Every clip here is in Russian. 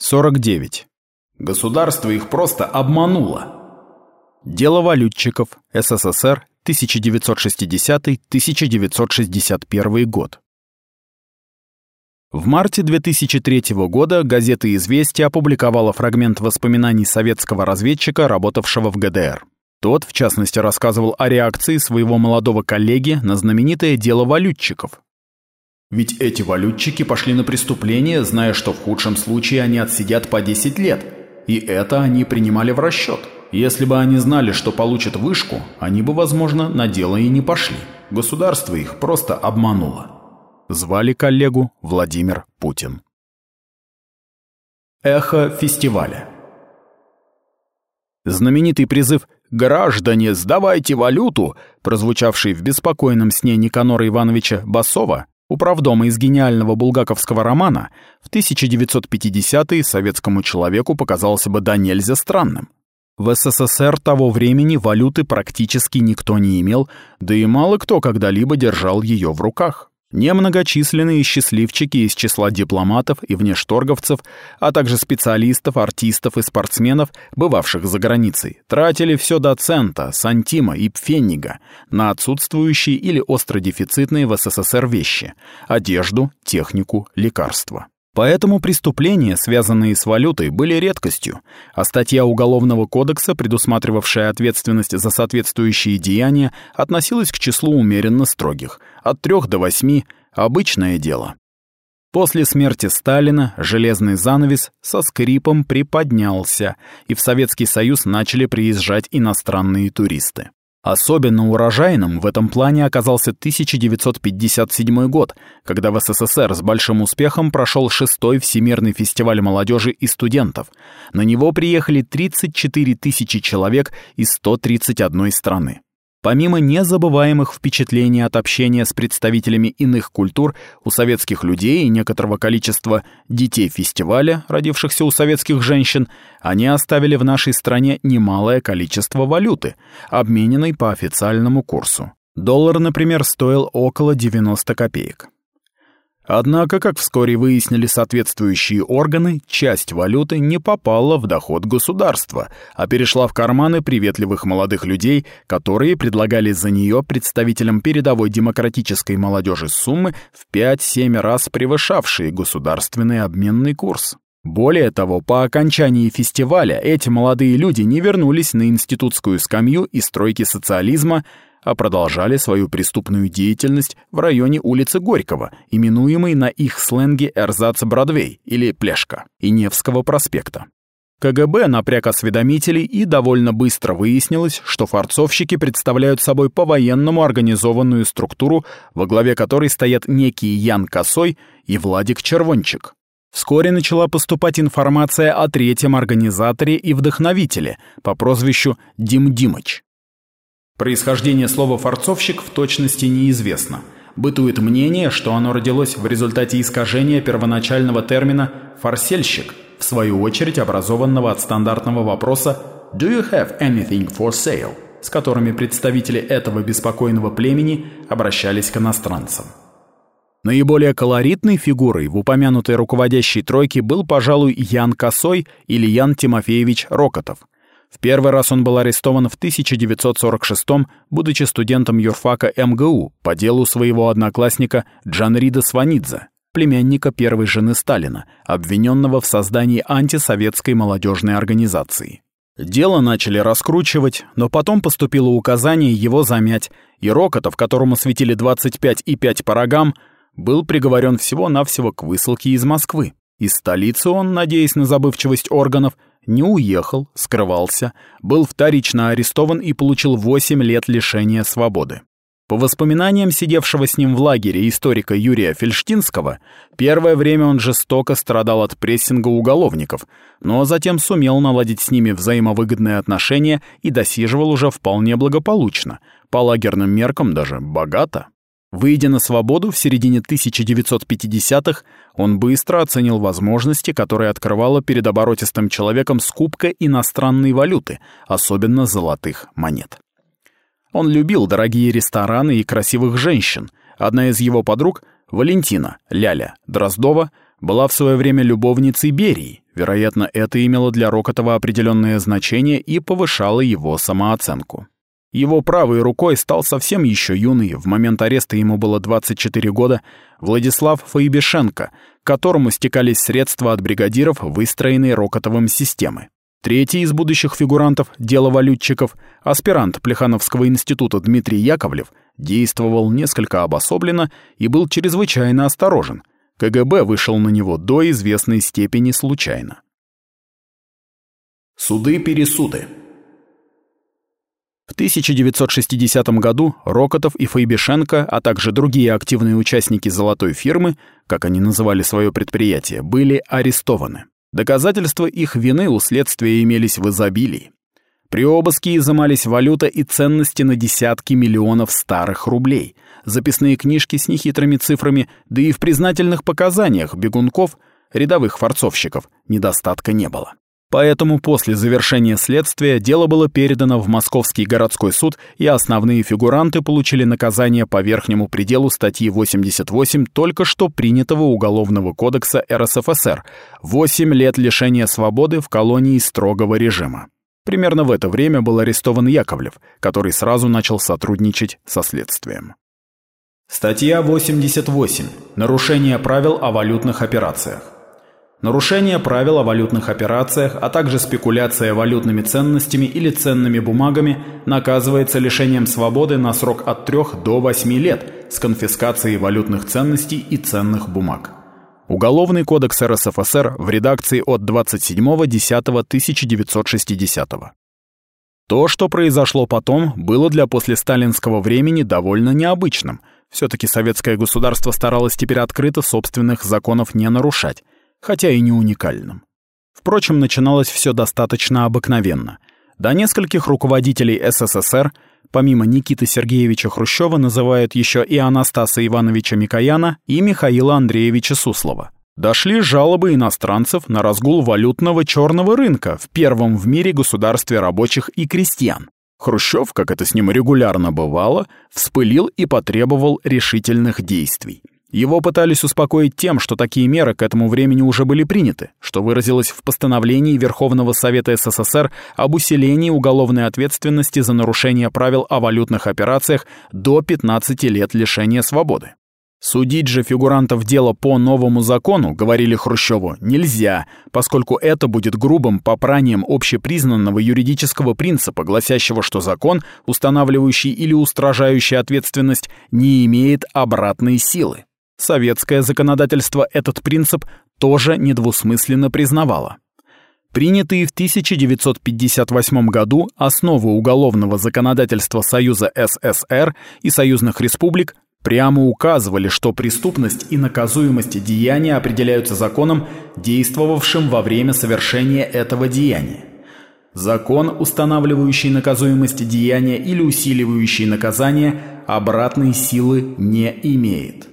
49. Государство их просто обмануло. Дело валютчиков. СССР. 1960-1961 год. В марте 2003 года газета «Известия» опубликовала фрагмент воспоминаний советского разведчика, работавшего в ГДР. Тот, в частности, рассказывал о реакции своего молодого коллеги на знаменитое дело валютчиков. Ведь эти валютчики пошли на преступление, зная, что в худшем случае они отсидят по 10 лет. И это они принимали в расчет. Если бы они знали, что получат вышку, они бы, возможно, на дело и не пошли. Государство их просто обмануло. Звали коллегу Владимир Путин. Эхо фестиваля. Знаменитый призыв «Граждане, сдавайте валюту», прозвучавший в беспокойном сне Никанора Ивановича Басова, управдома из гениального булгаковского романа, в 1950-е советскому человеку показался бы да нельзя странным. В СССР того времени валюты практически никто не имел, да и мало кто когда-либо держал ее в руках. Немногочисленные счастливчики из числа дипломатов и внешторговцев, а также специалистов, артистов и спортсменов, бывавших за границей, тратили все до цента, сантима и пфеннига на отсутствующие или остро дефицитные в СССР вещи – одежду, технику, лекарства. Поэтому преступления, связанные с валютой, были редкостью, а статья Уголовного кодекса, предусматривавшая ответственность за соответствующие деяния, относилась к числу умеренно строгих – от трех до восьми – обычное дело. После смерти Сталина железный занавес со скрипом приподнялся, и в Советский Союз начали приезжать иностранные туристы. Особенно урожайным в этом плане оказался 1957 год, когда в СССР с большим успехом прошел шестой Всемирный фестиваль молодежи и студентов. На него приехали 34 тысячи человек из 131 страны. Помимо незабываемых впечатлений от общения с представителями иных культур, у советских людей и некоторого количества детей фестиваля, родившихся у советских женщин, они оставили в нашей стране немалое количество валюты, обмененной по официальному курсу. Доллар, например, стоил около 90 копеек. Однако, как вскоре выяснили соответствующие органы, часть валюты не попала в доход государства, а перешла в карманы приветливых молодых людей, которые предлагали за нее представителям передовой демократической молодежи суммы в 5-7 раз превышавшие государственный обменный курс. Более того, по окончании фестиваля эти молодые люди не вернулись на институтскую скамью и стройки социализма, а продолжали свою преступную деятельность в районе улицы Горького, именуемой на их сленге Эрзац-Бродвей или Плешка, и Невского проспекта. КГБ напряг осведомителей и довольно быстро выяснилось, что форцовщики представляют собой по-военному организованную структуру, во главе которой стоят некий Ян Косой и Владик Червончик. Вскоре начала поступать информация о третьем организаторе и вдохновителе по прозвищу Дим Димыч. Происхождение слова «форцовщик» в точности неизвестно. Бытует мнение, что оно родилось в результате искажения первоначального термина «форсельщик», в свою очередь образованного от стандартного вопроса «Do you have anything for sale?», с которыми представители этого беспокойного племени обращались к иностранцам. Наиболее колоритной фигурой в упомянутой руководящей тройке был, пожалуй, Ян Косой или Ян Тимофеевич Рокотов – в первый раз он был арестован в 1946 будучи студентом юрфака МГУ по делу своего одноклассника Джанрида Сванидзе, племянника первой жены Сталина, обвиненного в создании антисоветской молодежной организации. Дело начали раскручивать, но потом поступило указание его замять, и Рокотов, которому светили 25 и 5 по рогам, был приговорен всего-навсего к высылке из Москвы. Из столицы он, надеясь на забывчивость органов, не уехал, скрывался, был вторично арестован и получил 8 лет лишения свободы. По воспоминаниям сидевшего с ним в лагере историка Юрия Фельштинского, первое время он жестоко страдал от прессинга уголовников, но затем сумел наладить с ними взаимовыгодные отношения и досиживал уже вполне благополучно, по лагерным меркам даже богато. Выйдя на свободу в середине 1950-х, он быстро оценил возможности, которые открывала перед оборотистым человеком скупка иностранной валюты, особенно золотых монет. Он любил дорогие рестораны и красивых женщин. Одна из его подруг, Валентина, Ляля, Дроздова, была в свое время любовницей Берии, Вероятно, это имело для Рокотова определенное значение и повышало его самооценку. Его правой рукой стал совсем еще юный, в момент ареста ему было 24 года, Владислав Фаибешенко, которому стекались средства от бригадиров, выстроенной Рокотовым системы. Третий из будущих фигурантов дела валютчиков, аспирант Плехановского института Дмитрий Яковлев, действовал несколько обособленно и был чрезвычайно осторожен. КГБ вышел на него до известной степени случайно. Суды-пересуды 1960 году Рокотов и Фейбишенко, а также другие активные участники «Золотой фирмы», как они называли свое предприятие, были арестованы. Доказательства их вины у следствия имелись в изобилии. При обыске изымались валюта и ценности на десятки миллионов старых рублей, записные книжки с нехитрыми цифрами, да и в признательных показаниях бегунков, рядовых форцовщиков, недостатка не было. Поэтому после завершения следствия дело было передано в Московский городской суд, и основные фигуранты получили наказание по верхнему пределу статьи 88 только что принятого Уголовного кодекса РСФСР – 8 лет лишения свободы в колонии строгого режима. Примерно в это время был арестован Яковлев, который сразу начал сотрудничать со следствием. Статья 88. Нарушение правил о валютных операциях. Нарушение правил о валютных операциях, а также спекуляция валютными ценностями или ценными бумагами наказывается лишением свободы на срок от 3 до 8 лет с конфискацией валютных ценностей и ценных бумаг. Уголовный кодекс РСФСР в редакции от 27.10.1960. То, что произошло потом, было для послесталинского времени довольно необычным. Все-таки советское государство старалось теперь открыто собственных законов не нарушать хотя и не уникальным. Впрочем, начиналось все достаточно обыкновенно. До нескольких руководителей СССР, помимо Никиты Сергеевича Хрущева, называют еще и Анастаса Ивановича Микояна и Михаила Андреевича Суслова. Дошли жалобы иностранцев на разгул валютного черного рынка в первом в мире государстве рабочих и крестьян. Хрущев, как это с ним регулярно бывало, вспылил и потребовал решительных действий. Его пытались успокоить тем, что такие меры к этому времени уже были приняты, что выразилось в постановлении Верховного Совета СССР об усилении уголовной ответственности за нарушение правил о валютных операциях до 15 лет лишения свободы. Судить же фигурантов дела по новому закону, говорили Хрущеву, нельзя, поскольку это будет грубым попранием общепризнанного юридического принципа, гласящего, что закон, устанавливающий или устражающий ответственность, не имеет обратной силы. Советское законодательство этот принцип тоже недвусмысленно признавало. Принятые в 1958 году основы уголовного законодательства Союза СССР и союзных республик прямо указывали, что преступность и наказуемость деяния определяются законом, действовавшим во время совершения этого деяния. Закон, устанавливающий наказуемость деяния или усиливающий наказание, обратной силы не имеет.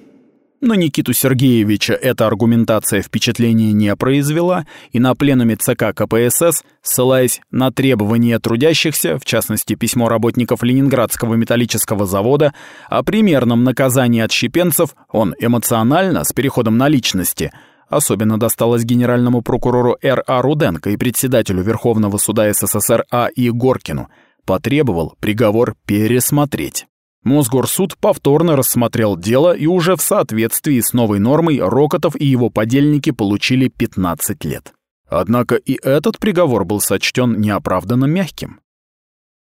Но Никиту Сергеевича эта аргументация впечатления не произвела, и на пленуме ЦК КПСС, ссылаясь на требования трудящихся, в частности письмо работников Ленинградского металлического завода, о примерном наказании отщепенцев, он эмоционально, с переходом на личности, особенно досталось генеральному прокурору Р.А. Руденко и председателю Верховного суда СССР А.И. Горкину, потребовал приговор пересмотреть. Мосгорсуд повторно рассмотрел дело и уже в соответствии с новой нормой Рокотов и его подельники получили 15 лет. Однако и этот приговор был сочтен неоправданно мягким.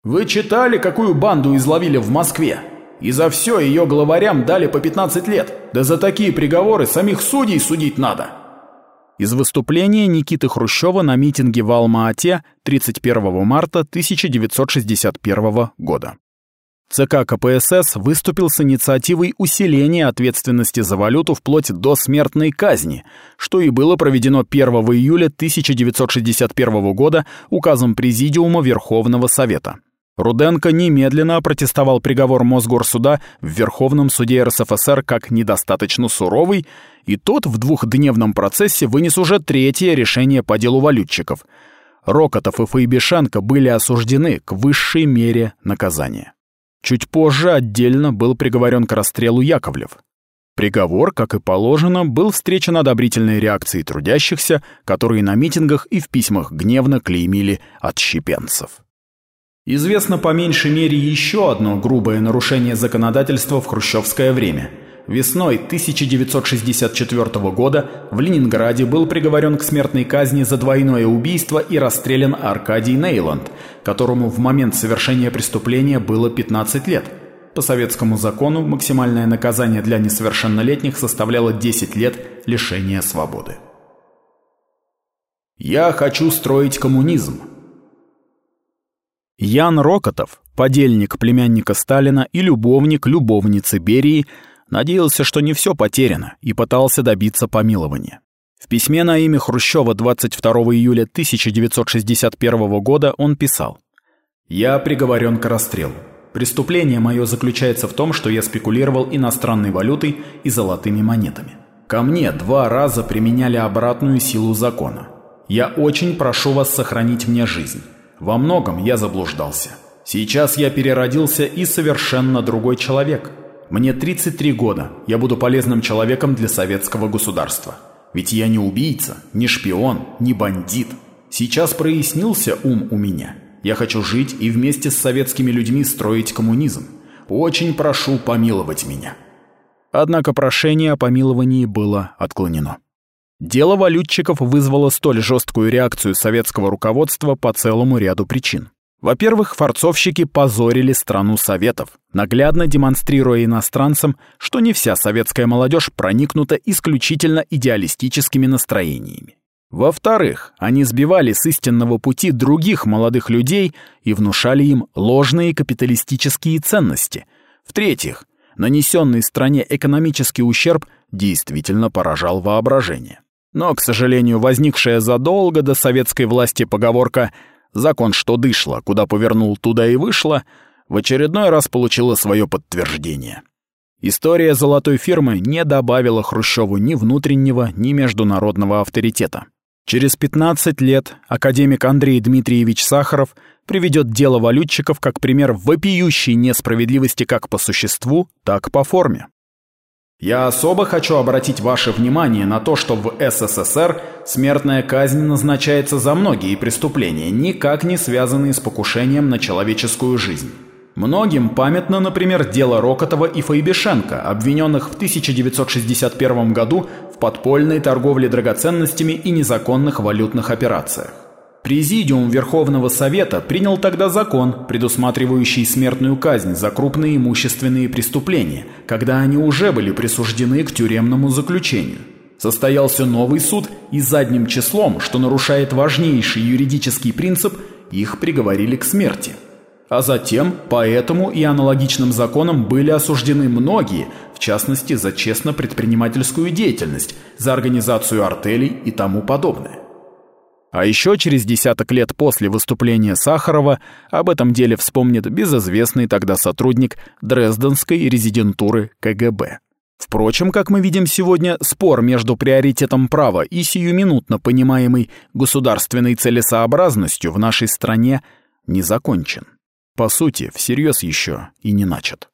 «Вы читали, какую банду изловили в Москве? И за все ее главарям дали по 15 лет. Да за такие приговоры самих судей судить надо!» Из выступления Никиты Хрущева на митинге в Алма-Ате 31 марта 1961 года. ЦК КПСС выступил с инициативой усиления ответственности за валюту вплоть до смертной казни, что и было проведено 1 июля 1961 года указом Президиума Верховного Совета. Руденко немедленно опротестовал приговор Мосгорсуда в Верховном суде РСФСР как недостаточно суровый, и тот в двухдневном процессе вынес уже третье решение по делу валютчиков. Рокотов и Фейбишенко были осуждены к высшей мере наказания. Чуть позже отдельно был приговорен к расстрелу Яковлев. Приговор, как и положено, был встречен одобрительной реакцией трудящихся, которые на митингах и в письмах гневно клеймили отщепенцев. Известно по меньшей мере еще одно грубое нарушение законодательства в хрущевское время. Весной 1964 года в Ленинграде был приговорен к смертной казни за двойное убийство и расстрелян Аркадий Нейланд, которому в момент совершения преступления было 15 лет – по советскому закону максимальное наказание для несовершеннолетних составляло 10 лет лишения свободы. «Я хочу строить коммунизм». Ян Рокотов, подельник племянника Сталина и любовник любовницы Берии, надеялся, что не все потеряно, и пытался добиться помилования. В письме на имя Хрущева 22 июля 1961 года он писал «Я приговорен к расстрелу. Преступление мое заключается в том, что я спекулировал иностранной валютой и золотыми монетами. Ко мне два раза применяли обратную силу закона. Я очень прошу вас сохранить мне жизнь. Во многом я заблуждался. Сейчас я переродился и совершенно другой человек. Мне 33 года, я буду полезным человеком для советского государства. Ведь я не убийца, не шпион, не бандит. Сейчас прояснился ум у меня. Я хочу жить и вместе с советскими людьми строить коммунизм. Очень прошу помиловать меня». Однако прошение о помиловании было отклонено. Дело валютчиков вызвало столь жесткую реакцию советского руководства по целому ряду причин. Во-первых, форцовщики позорили страну Советов, наглядно демонстрируя иностранцам, что не вся советская молодежь проникнута исключительно идеалистическими настроениями. Во-вторых, они сбивали с истинного пути других молодых людей и внушали им ложные капиталистические ценности. В-третьих, нанесенный стране экономический ущерб действительно поражал воображение. Но, к сожалению, возникшая задолго до советской власти поговорка «закон что дышло, куда повернул, туда и вышло» в очередной раз получила свое подтверждение. История золотой фирмы не добавила Хрущеву ни внутреннего, ни международного авторитета. Через 15 лет академик Андрей Дмитриевич Сахаров приведет дело валютчиков как пример вопиющей несправедливости как по существу, так по форме. Я особо хочу обратить ваше внимание на то, что в СССР смертная казнь назначается за многие преступления, никак не связанные с покушением на человеческую жизнь. Многим памятно, например, дело Рокотова и Файбишенко, обвиненных в 1961 году в подпольной торговле драгоценностями и незаконных валютных операциях. Президиум Верховного Совета принял тогда закон, предусматривающий смертную казнь за крупные имущественные преступления, когда они уже были присуждены к тюремному заключению. Состоялся новый суд, и задним числом, что нарушает важнейший юридический принцип, их приговорили к смерти – а затем по этому и аналогичным законам были осуждены многие, в частности за честно-предпринимательскую деятельность, за организацию артелей и тому подобное. А еще через десяток лет после выступления Сахарова об этом деле вспомнит безызвестный тогда сотрудник Дрезденской резидентуры КГБ. Впрочем, как мы видим сегодня, спор между приоритетом права и сиюминутно понимаемой государственной целесообразностью в нашей стране не закончен. По сути, всерьез еще и не начат.